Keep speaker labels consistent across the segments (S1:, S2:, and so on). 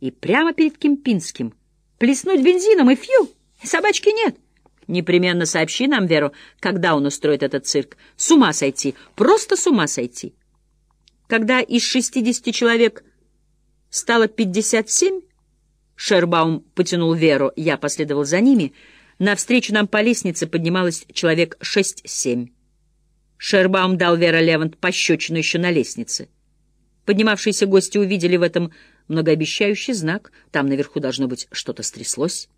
S1: И прямо перед Кемпинским плеснуть бензином, и фью, собачки нет. Непременно сообщи нам, Веру, когда он устроит этот цирк. С ума сойти, просто с ума сойти. Когда из шестидесяти человек стало пятьдесят семь, Шербаум потянул Веру, я последовал за ними, навстречу нам по лестнице поднималось человек шесть-семь. Шербаум дал Вера Левант пощечину еще на лестнице. Поднимавшиеся гости увидели в этом многообещающий знак. Там наверху должно быть что-то стряслось.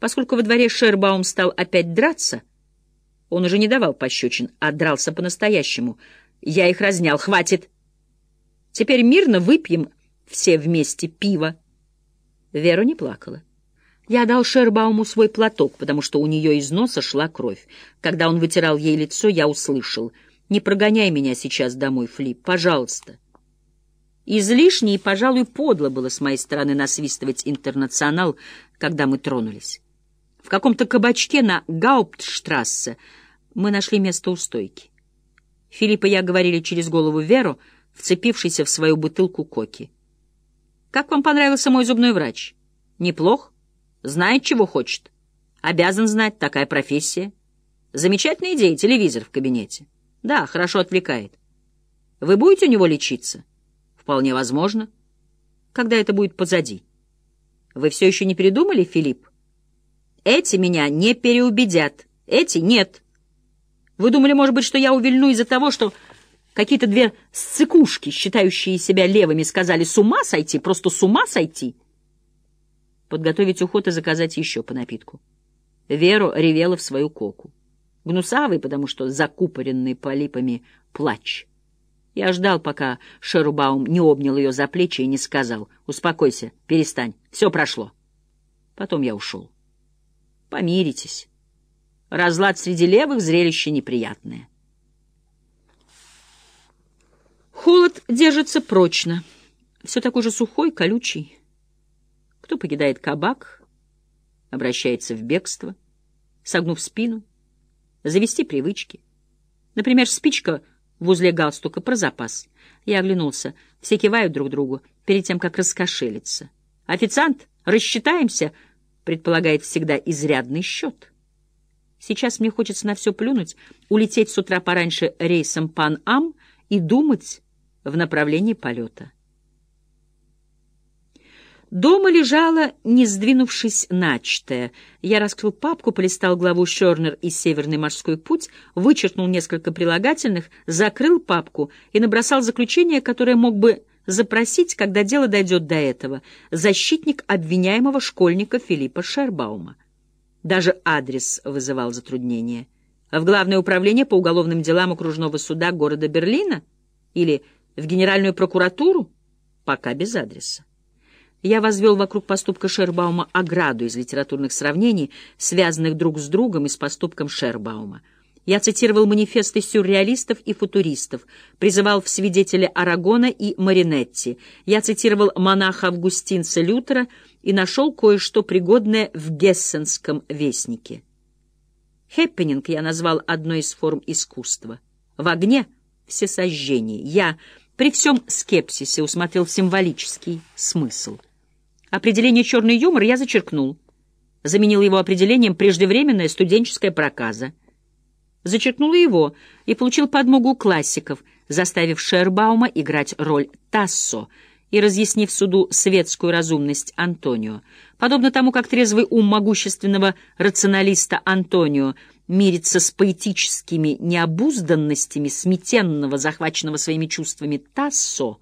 S1: Поскольку во дворе Шербаум стал опять драться, он уже не давал пощечин, а дрался по-настоящему. Я их разнял. Хватит! Теперь мирно выпьем все вместе пиво. Вера не плакала. Я дал Шербауму свой платок, потому что у нее из носа шла кровь. Когда он вытирал ей лицо, я услышал. «Не прогоняй меня сейчас домой, Флип, пожалуйста». Излишне и, пожалуй, подло было с моей стороны насвистывать «Интернационал», когда мы тронулись. В каком-то кабачке на Гауптштрассе мы нашли место у стойки. Филипп и я говорили через голову Веру, вцепившейся в свою бутылку коки. «Как вам понравился мой зубной врач? Неплох? Знает, чего хочет? Обязан знать, такая профессия. Замечательная идея, телевизор в кабинете. Да, хорошо отвлекает. Вы будете у него лечиться?» Вполне возможно. Когда это будет позади? Вы все еще не передумали, Филипп? Эти меня не переубедят. Эти нет. Вы думали, может быть, что я увильну из-за того, что какие-то две сцикушки, считающие себя левыми, сказали «с ума сойти», просто «с ума сойти»? Подготовить уход и заказать еще по напитку. Веру ревела в свою коку. Гнусавый, потому что закупоренный полипами плач — я ждал, пока Шерубаум не обнял ее за плечи и не сказал «Успокойся, перестань, все прошло». Потом я ушел. Помиритесь. Разлад среди левых — зрелище неприятное. Холод держится прочно. Все такой же сухой, колючий. Кто покидает кабак, обращается в бегство, согнув спину, завести привычки. Например, спичка — в узле галстука про запас. Я оглянулся. Все кивают друг другу перед тем, как раскошелиться. «Официант, рассчитаемся!» предполагает всегда изрядный счет. Сейчас мне хочется на все плюнуть, улететь с утра пораньше рейсом Пан-Ам и думать в направлении полета. Дома лежала, не сдвинувшись, начатая. Я раскрыл папку, полистал главу «Шернер и Северный морской путь», вычеркнул несколько прилагательных, закрыл папку и набросал заключение, которое мог бы запросить, когда дело дойдет до этого, защитник обвиняемого школьника Филиппа Шербаума. Даже адрес вызывал затруднение. В Главное управление по уголовным делам окружного суда города Берлина? Или в Генеральную прокуратуру? Пока без адреса. Я возвел вокруг поступка Шербаума ограду из литературных сравнений, связанных друг с другом и с поступком Шербаума. Я цитировал манифесты сюрреалистов и футуристов, призывал в свидетели Арагона и Маринетти. Я цитировал монаха Августинца Лютера и нашел кое-что пригодное в Гессенском вестнике. Хэппенинг я назвал одной из форм искусства. В огне — всесожжение. Я при всем скепсисе усмотрел символический смысл — Определение «черный юмор» я зачеркнул. Заменил его определением «преждевременная студенческая проказа». Зачеркнул его и получил подмогу классиков, заставив Шербаума играть роль Тассо и разъяснив суду светскую разумность Антонио. Подобно тому, как трезвый ум могущественного рационалиста Антонио мирится с поэтическими необузданностями сметенного, захваченного своими чувствами Тассо —